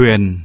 thuyền.